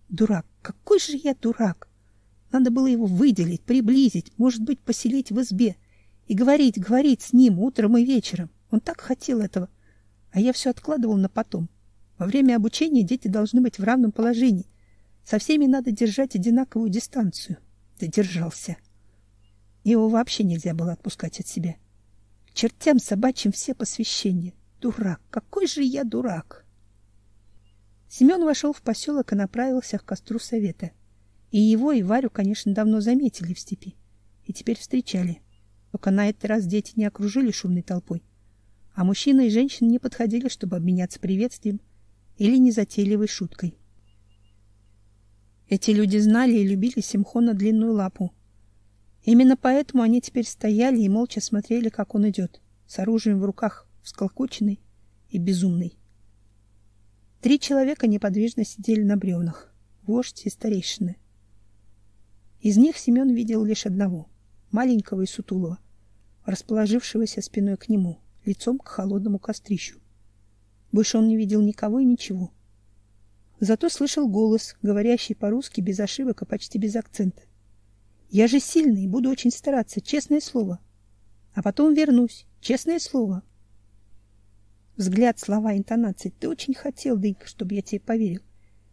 Дурак, какой же я дурак! Надо было его выделить, приблизить, может быть, поселить в избе и говорить, говорить с ним утром и вечером. Он так хотел этого, а я все откладывал на потом. Во время обучения дети должны быть в равном положении. Со всеми надо держать одинаковую дистанцию. Да держался. Его вообще нельзя было отпускать от себя. чертям собачьим все посвящения. Дурак, какой же я дурак! Семен вошел в поселок и направился к костру совета. И его, и Варю, конечно, давно заметили в степи и теперь встречали. Только на этот раз дети не окружили шумной толпой, а мужчины и женщины не подходили, чтобы обменяться приветствием или незатейливой шуткой. Эти люди знали и любили Симхона длинную лапу. Именно поэтому они теперь стояли и молча смотрели, как он идет, с оружием в руках, всколкоченный и безумный. Три человека неподвижно сидели на бревнах, вождь и старейшины. Из них Семен видел лишь одного, маленького и сутулого, расположившегося спиной к нему, лицом к холодному кострищу. Больше он не видел никого и ничего. Зато слышал голос, говорящий по-русски без ошибок и почти без акцента. Я же сильный и буду очень стараться, честное слово. А потом вернусь, честное слово. Взгляд, слова, интонации. Ты очень хотел, Дынька, чтобы я тебе поверил.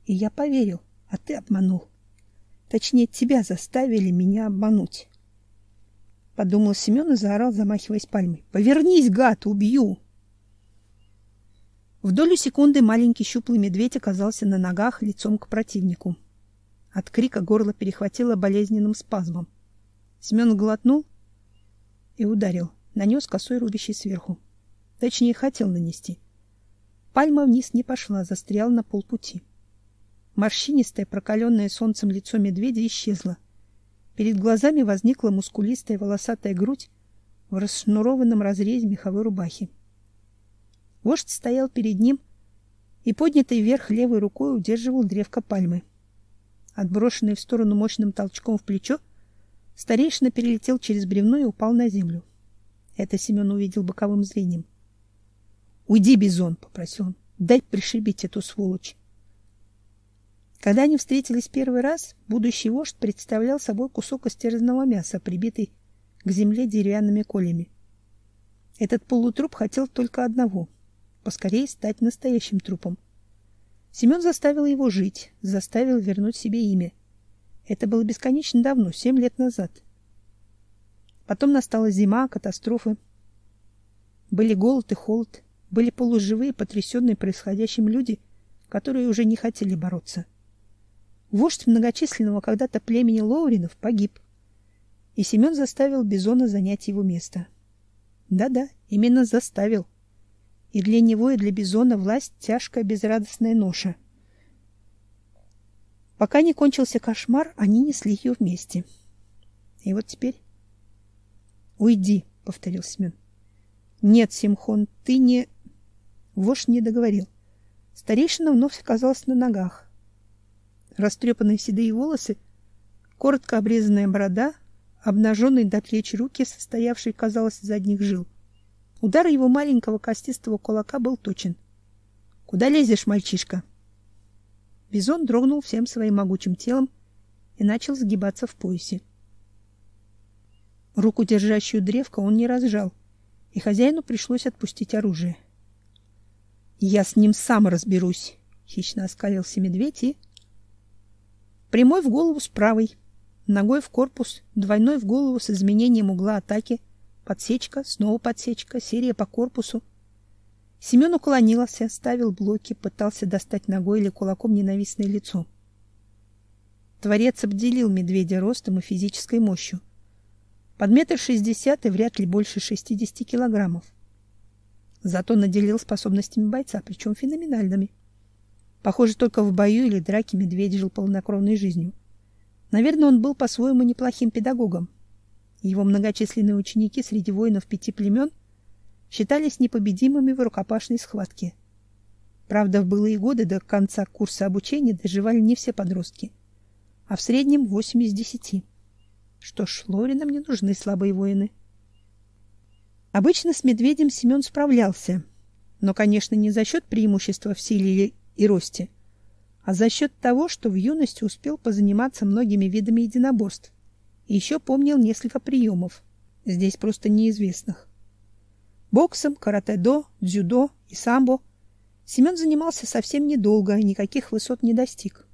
И я поверил, а ты обманул. Точнее, тебя заставили меня обмануть. Подумал Семен и заорал, замахиваясь пальмой. Повернись, гад, убью! В долю секунды маленький щуплый медведь оказался на ногах лицом к противнику. От крика горло перехватило болезненным спазмом. Семен глотнул и ударил, нанес косой рубящий сверху. Точнее, хотел нанести. Пальма вниз не пошла, застряла на полпути. Морщинистое, прокаленное солнцем лицо медведя исчезло. Перед глазами возникла мускулистая волосатая грудь в расшнурованном разрезе меховой рубахи. Вождь стоял перед ним и поднятой вверх левой рукой удерживал древко пальмы. Отброшенный в сторону мощным толчком в плечо, старейшина перелетел через бревно и упал на землю. Это Семен увидел боковым зрением. Уйди, Бизон, попросил он. Дай пришибить эту сволочь. Когда они встретились первый раз, будущий вождь представлял собой кусок истерзанного мяса, прибитый к земле деревянными колями. Этот полутруп хотел только одного поскорее стать настоящим трупом. Семен заставил его жить, заставил вернуть себе имя. Это было бесконечно давно, семь лет назад. Потом настала зима, катастрофы, Были голод и холод, были полуживые, потрясенные происходящим люди, которые уже не хотели бороться. Вождь многочисленного когда-то племени Лоуринов погиб, и Семен заставил Бизона занять его место. Да-да, именно заставил. И для него, и для Бизона власть тяжкая безрадостная ноша. Пока не кончился кошмар, они несли ее вместе. И вот теперь... «Уйди», — повторил Семен. «Нет, Симхон, ты не...» Вождь не договорил. Старейшина вновь оказался на ногах. Растрепанные седые волосы, коротко обрезанная борода, обнаженные до плеч руки, состоявшие, казалось, из одних жил. Удар его маленького костистого кулака был точен. «Куда лезешь, мальчишка?» Бизон дрогнул всем своим могучим телом и начал сгибаться в поясе. Руку, держащую древко, он не разжал, и хозяину пришлось отпустить оружие. «Я с ним сам разберусь», — хищно оскалился медведь и... Прямой в голову с правой, ногой в корпус, двойной в голову с изменением угла атаки, подсечка, снова подсечка, серия по корпусу. Семен уклонился, ставил блоки, пытался достать ногой или кулаком ненавистное лицо. Творец обделил медведя ростом и физической мощью. Под метр шестьдесят и вряд ли больше шестидесяти килограммов. Зато наделил способностями бойца, причем феноменальными. Похоже, только в бою или драке медведь жил полнокровной жизнью. Наверное, он был по-своему неплохим педагогом. Его многочисленные ученики среди воинов пяти племен считались непобедимыми в рукопашной схватке. Правда, в былые годы до конца курса обучения доживали не все подростки, а в среднем восемь из десяти. Что ж, Лоринам не нужны слабые воины. Обычно с медведем Семен справлялся, но, конечно, не за счет преимущества в силе и росте, а за счет того, что в юности успел позаниматься многими видами единоборств еще помнил несколько приемов, здесь просто неизвестных. Боксом, каратэ-до, дзюдо и самбо Семен занимался совсем недолго и никаких высот не достиг.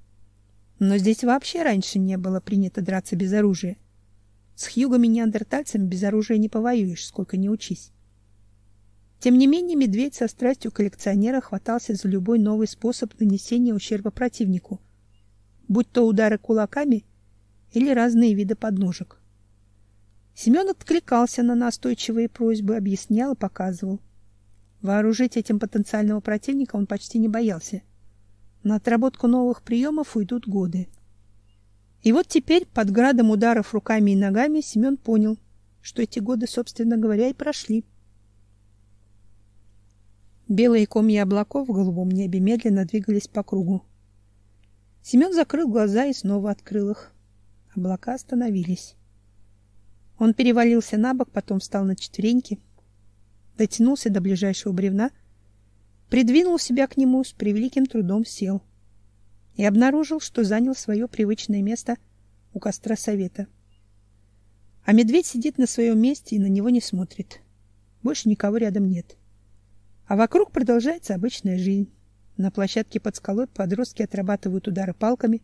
Но здесь вообще раньше не было принято драться без оружия. С хьюгами-неандертальцами без оружия не повоюешь, сколько ни учись. Тем не менее, медведь со страстью коллекционера хватался за любой новый способ нанесения ущерба противнику, будь то удары кулаками или разные виды подножек. Семен откликался на настойчивые просьбы, объяснял и показывал. Вооружить этим потенциального противника он почти не боялся. На отработку новых приемов уйдут годы. И вот теперь, под градом ударов руками и ногами, Семен понял, что эти годы, собственно говоря, и прошли. Белые комья облаков в голубом небе медленно двигались по кругу. Семен закрыл глаза и снова открыл их. Облака остановились. Он перевалился на бок, потом встал на четвереньки, дотянулся до ближайшего бревна, придвинул себя к нему, с превеликим трудом сел и обнаружил, что занял свое привычное место у костра совета. А медведь сидит на своем месте и на него не смотрит. Больше никого рядом нет. А вокруг продолжается обычная жизнь. На площадке под скалой подростки отрабатывают удары палками,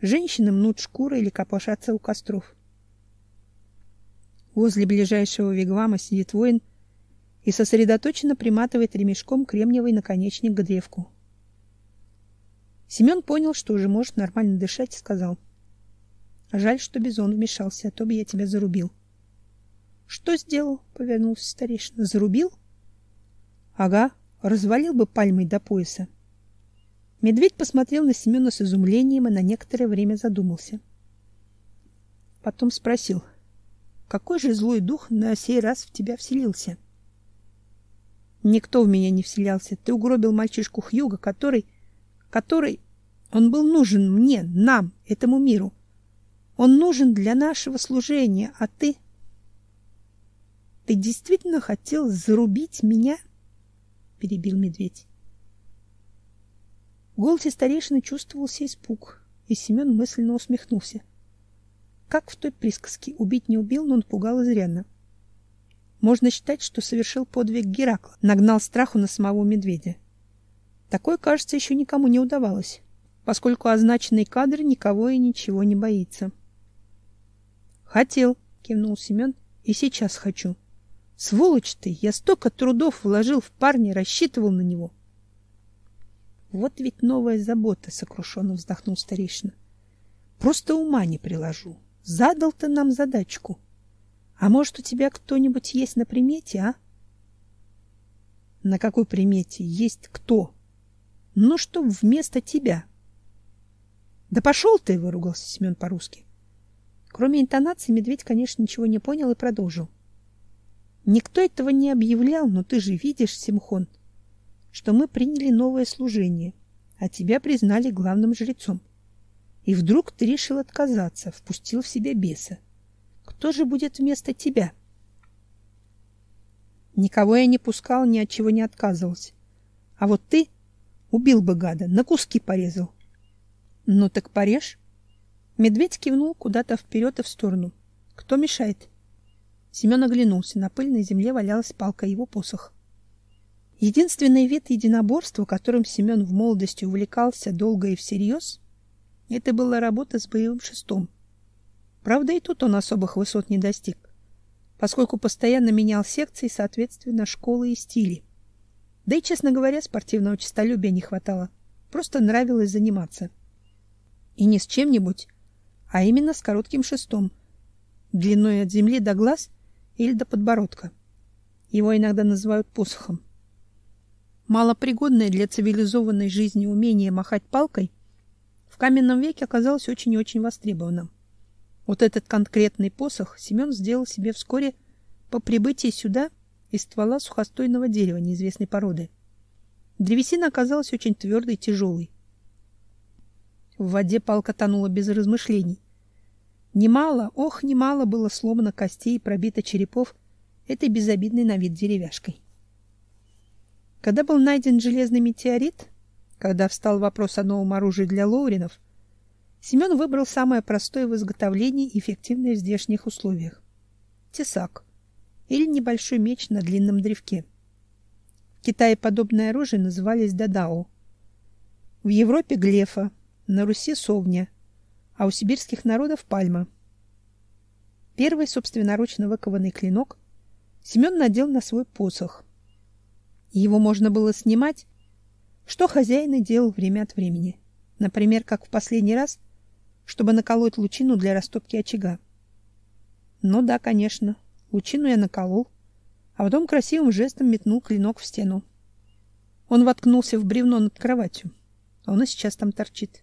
женщины мнут шкуры или копошатся у костров. Возле ближайшего вигвама сидит воин и сосредоточенно приматывает ремешком кремниевый наконечник к древку. Семен понял, что уже может нормально дышать, и сказал: "Жаль, что Бизон вмешался, а то бы я тебя зарубил". "Что сделал?" повернулся старейшина. "Зарубил?" Ага, развалил бы пальмой до пояса. Медведь посмотрел на Семена с изумлением и на некоторое время задумался. Потом спросил: "Какой же злой дух на сей раз в тебя вселился?" Никто в меня не вселялся. Ты угробил мальчишку Хьюга, который который он был нужен мне, нам, этому миру. Он нужен для нашего служения, а ты Ты действительно хотел зарубить меня? перебил медведь. В голосе старейшины чувствовался испуг, и Семен мысленно усмехнулся. Как в той присказке убить не убил, но он пугал изрядно. Можно считать, что совершил подвиг Геракла, нагнал страху на самого медведя. Такое, кажется, еще никому не удавалось, поскольку означенный кадр никого и ничего не боится. Хотел, кивнул Семен, и сейчас хочу. Сволочь ты, я столько трудов вложил в парня, рассчитывал на него. Вот ведь новая забота, сокрушенно вздохнул старейшина. Просто ума не приложу. Задал ты нам задачку. А может, у тебя кто-нибудь есть на примете, а? На какой примете есть кто? Ну, что вместо тебя. Да пошел ты, выругался Семен по-русски. Кроме интонации медведь, конечно, ничего не понял и продолжил. Никто этого не объявлял, но ты же видишь, Симхон, что мы приняли новое служение, а тебя признали главным жрецом. И вдруг ты решил отказаться, впустил в себя беса. Кто же будет вместо тебя? Никого я не пускал, ни от чего не отказывался. А вот ты убил бы гада, на куски порезал. Ну так порежь. Медведь кивнул куда-то вперед и в сторону. Кто мешает? Семен оглянулся. На пыльной земле валялась палка его посох. Единственный вид единоборства, которым Семен в молодости увлекался долго и всерьез, это была работа с боевым шестом. Правда, и тут он особых высот не достиг, поскольку постоянно менял секции, соответственно, школы и стили. Да и, честно говоря, спортивного честолюбия не хватало. Просто нравилось заниматься. И не с чем-нибудь, а именно с коротким шестом, длиной от земли до глаз или до подбородка. Его иногда называют посохом. Малопригодное для цивилизованной жизни умение махать палкой в каменном веке оказалось очень и очень востребованным. Вот этот конкретный посох Семен сделал себе вскоре по прибытии сюда из ствола сухостойного дерева неизвестной породы. Древесина оказалась очень твердой и тяжелой. В воде палка тонула без размышлений. Немало, ох, немало было сломано костей и пробито черепов этой безобидной на вид деревяшкой. Когда был найден железный метеорит, когда встал вопрос о новом оружии для лоуринов, Семен выбрал самое простое в изготовлении и эффективное в здешних условиях тесак или небольшой меч на длинном древке. В Китае подобное оружие назывались дадао. В Европе глефа, на Руси совня, а у сибирских народов пальма. Первый собственноручно выкованный клинок Семен надел на свой посох. Его можно было снимать что хозяин и делал время от времени. Например, как в последний раз, чтобы наколоть лучину для растопки очага. Ну да, конечно, лучину я наколол, а потом красивым жестом метнул клинок в стену. Он воткнулся в бревно над кроватью. А он и сейчас там торчит.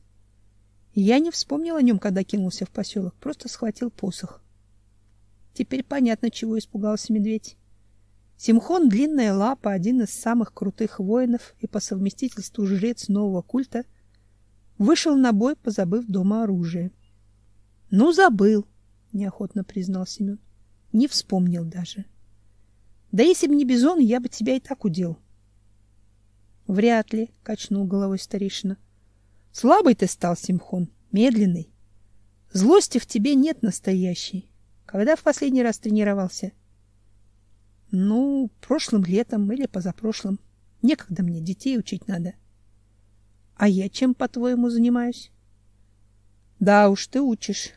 я не вспомнил о нем, когда кинулся в поселок, просто схватил посох. Теперь понятно, чего испугался медведь. Симхон Длинная Лапа, один из самых крутых воинов и по совместительству жрец нового культа, вышел на бой, позабыв дома оружие. — Ну, забыл, — неохотно признал Семен. — Не вспомнил даже. — Да если бы не Бизон, я бы тебя и так удел. — Вряд ли, — качнул головой старейшина. — Слабый ты стал, Симхон, медленный. Злости в тебе нет настоящей. Когда в последний раз тренировался? — ну, прошлым летом или позапрошлым. Некогда мне, детей учить надо. А я чем, по-твоему, занимаюсь? Да уж, ты учишь.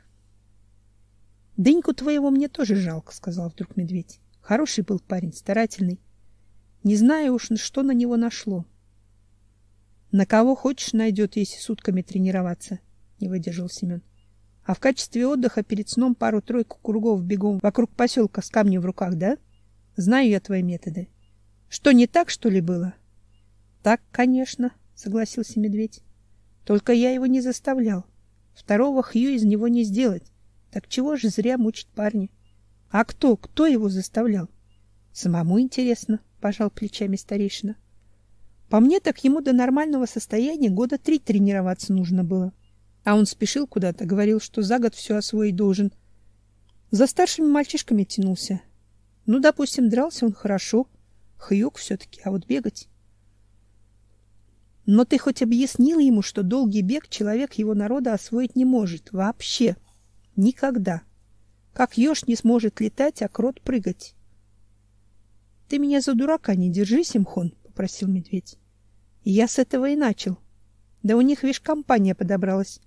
Дыньку твоего мне тоже жалко, сказал вдруг медведь. Хороший был парень, старательный. Не знаю уж, что на него нашло. На кого хочешь найдет, если сутками тренироваться, не выдержал Семен. А в качестве отдыха перед сном пару-тройку кругов бегом вокруг поселка с камнем в руках, да? Знаю я твои методы. Что не так, что ли, было? Так, конечно, согласился медведь. Только я его не заставлял. Второго Хью из него не сделать. Так чего же зря мучить парня? А кто, кто его заставлял? Самому интересно, пожал плечами старейшина. По мне так ему до нормального состояния года три тренироваться нужно было. А он спешил куда-то, говорил, что за год все освоить должен. За старшими мальчишками тянулся, ну, допустим, дрался он хорошо, хьюк все-таки, а вот бегать... Но ты хоть объяснил ему, что долгий бег человек его народа освоить не может вообще. Никогда. Как еж не сможет летать, а крот прыгать. — Ты меня за дурака не держи, Симхон, — попросил медведь. — Я с этого и начал. Да у них, видишь, компания подобралась.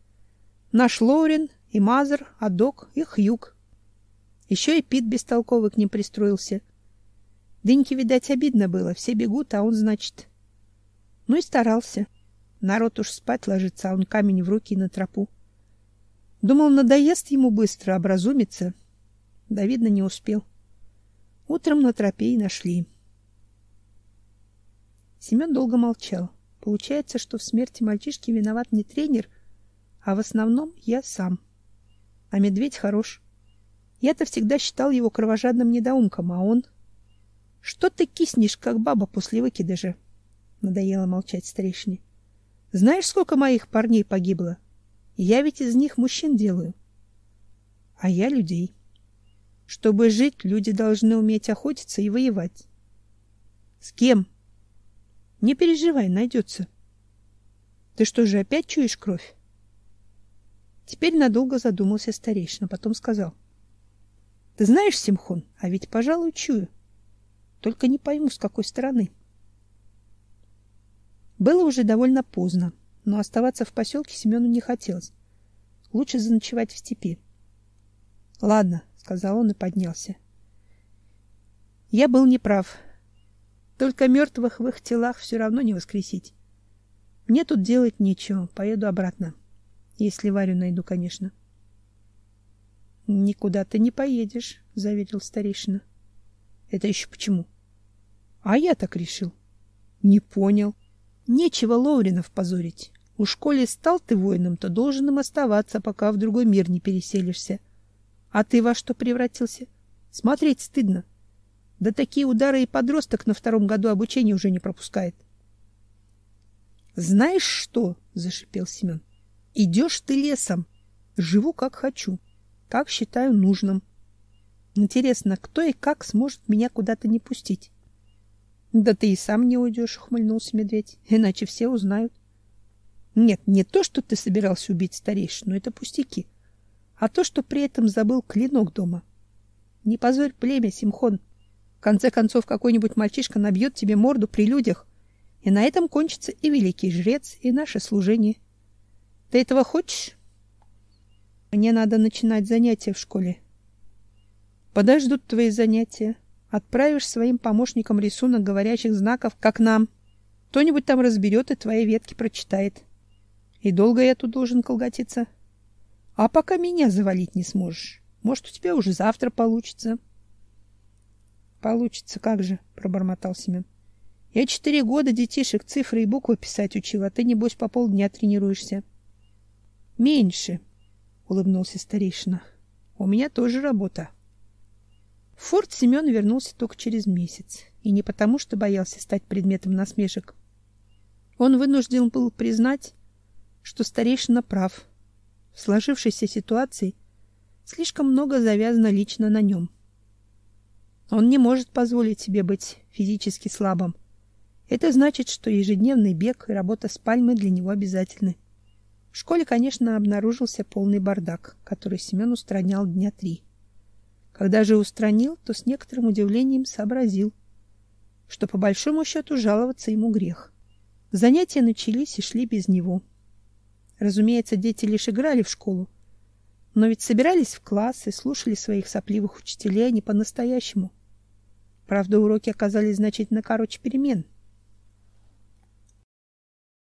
Наш Лоурен, и Мазер, Адок, и Хьюк. Еще и Пит бестолковый к ним пристроился. Дыньке, видать, обидно было. Все бегут, а он, значит... Ну и старался. Народ уж спать ложится, а он камень в руки на тропу. Думал, надоест ему быстро, образумится. Да, видно, не успел. Утром на тропе и нашли. Семен долго молчал. Получается, что в смерти мальчишки виноват не тренер, а в основном я сам. А медведь хорош. Я-то всегда считал его кровожадным недоумком, а он... Что ты киснешь, как баба после выкидыша? Надоело молчать старейшине. Знаешь, сколько моих парней погибло? Я ведь из них мужчин делаю. А я людей. Чтобы жить, люди должны уметь охотиться и воевать. С кем? Не переживай, найдется. Ты что же опять чуешь кровь? Теперь надолго задумался старейшина, потом сказал: Ты знаешь, Симхон, а ведь, пожалуй, чую. Только не пойму, с какой стороны. Было уже довольно поздно, но оставаться в поселке Семену не хотелось. Лучше заночевать в степи. Ладно, сказал он и поднялся. Я был неправ. Только мертвых в их телах все равно не воскресить. Мне тут делать нечего, поеду обратно. Если Варю найду, конечно. Никуда ты не поедешь, заверил старейшина. Это еще почему? А я так решил. Не понял. Нечего Лоуринов позорить. У школе стал ты воином, то должен им оставаться, пока в другой мир не переселишься. А ты во что превратился? Смотреть стыдно. Да такие удары и подросток на втором году обучения уже не пропускает. Знаешь что? зашипел Семен. Идешь ты лесом. Живу как хочу, как считаю нужным. Интересно, кто и как сможет меня куда-то не пустить? Да ты и сам не уйдешь, ухмыльнулся медведь. Иначе все узнают. Нет, не то, что ты собирался убить старейшину, это пустяки, а то, что при этом забыл клинок дома. Не позорь племя, Симхон. В конце концов, какой-нибудь мальчишка набьет тебе морду при людях, и на этом кончится и великий жрец, и наше служение. Ты этого хочешь? Мне надо начинать занятия в школе. Подождут твои занятия. Отправишь своим помощникам рисунок говорящих знаков, как нам. Кто-нибудь там разберет и твои ветки прочитает. И долго я тут должен колготиться? А пока меня завалить не сможешь. Может, у тебя уже завтра получится. Получится, как же, пробормотал Семен. Я четыре года детишек цифры и буквы писать учил, а ты небось по полдня тренируешься. Меньше, улыбнулся старейшина. У меня тоже работа. В форт Семен вернулся только через месяц, и не потому, что боялся стать предметом насмешек. Он вынужден был признать, что старейшина прав. В сложившейся ситуации слишком много завязано лично на нем. Он не может позволить себе быть физически слабым. Это значит, что ежедневный бег и работа с пальмой для него обязательны. В школе, конечно, обнаружился полный бардак, который Семен устранял дня три. Когда же устранил, то с некоторым удивлением сообразил, что по большому счету жаловаться ему грех. Занятия начались и шли без него. Разумеется, дети лишь играли в школу, но ведь собирались в класс и слушали своих сопливых учителей а не по-настоящему. Правда, уроки оказались значительно короче перемен,